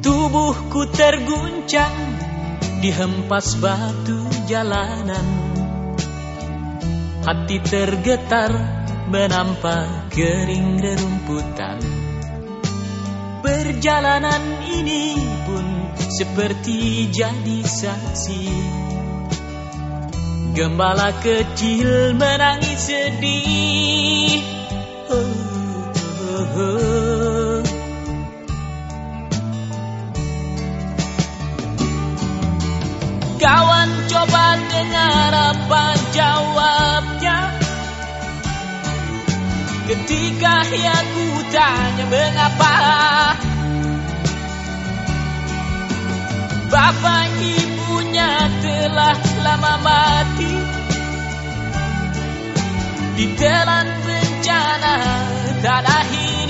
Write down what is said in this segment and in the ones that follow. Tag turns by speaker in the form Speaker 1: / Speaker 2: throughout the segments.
Speaker 1: Tubuhku terguncang dihempas batu jalanan. Hati tergetar menampak kering rerumputan. Perjalanan ini pun seperti jadi saksi. Gembala kecil menangis sedih. Oh. Kawan coba dengar apa jawabnya? Ketika aku tanya mengapa? Bapak ibunya telah lama mati. Ditelan bencana tanah ini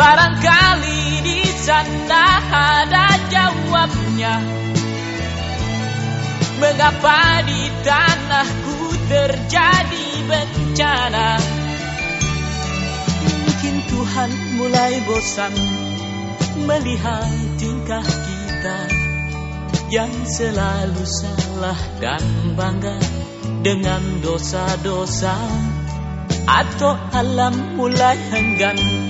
Speaker 1: Barangkali di sana ada jawabnya. Mengapa di tanahku terjadi bencana? Mungkin Tuhan mulai bosan melihat tingkah kita yang selalu salah dan bangga dengan dosa-dosa atau alam mulai enggan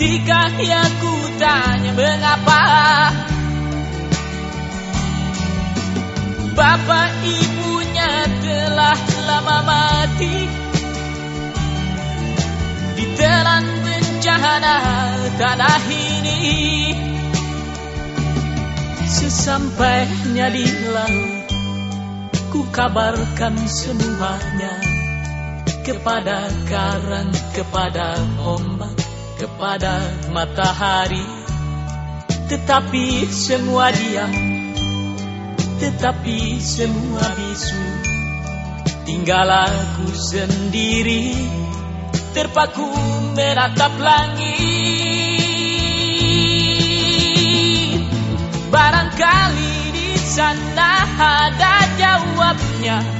Speaker 1: Ketika aku tanya mengapa. Bapak ibunya telah lama mati. Ditelan bencana tanah ini Sesampainya di laut Ku kabarkan semuanya Kepada karang, kepada ombak Kepada matahari. Tetapi semua diam Tetapi semua bisu. Tinggal aku sendiri Terpaku menatap langit. Barangkali di sana ada jawabnya